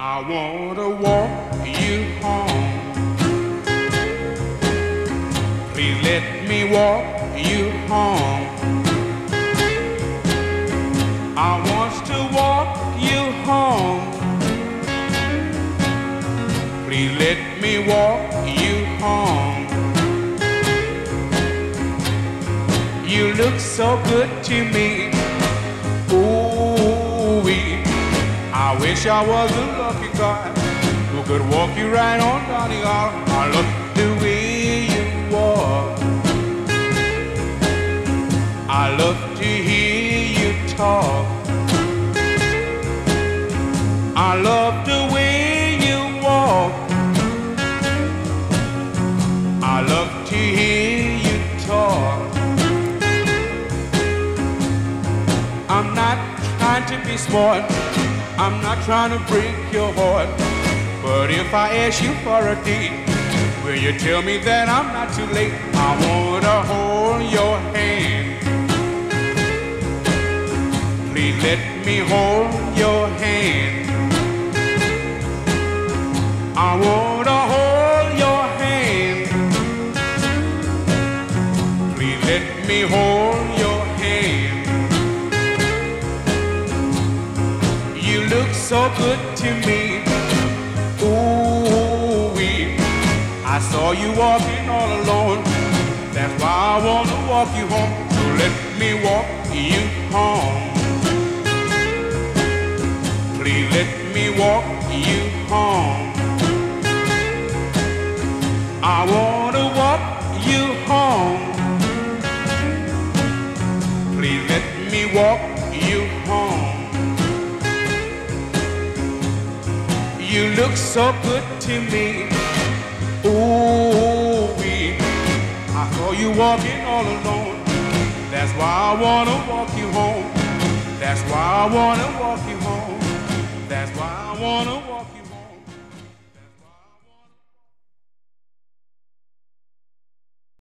I wanna walk you home. Please let me walk you home. I want to walk you home. Please let me walk you home. You look so good to me. Ooh, wish I was a lucky guy who could walk you right on down the aisle. I love the way you walk. I love to hear you talk. I love the way you walk. I love to hear you talk. I'm not to be smart. I'm not trying to break your heart. But if I ask you for a date, will you tell me that I'm not too late? I wanna hold your hand. Please let me hold your hand. I wanna hold your hand. Please let me hold your hand. So good to me. Ooh, wee. I saw you walking all alone. That's why I wanna walk you home. So let me walk you home. Please let me walk you home. I wanna walk you home. Please let me walk you home. You look so good to me. Ooh. I saw you walking all alone. That's why I wanna walk you home. That's why I wanna walk you home. That's why I wanna walk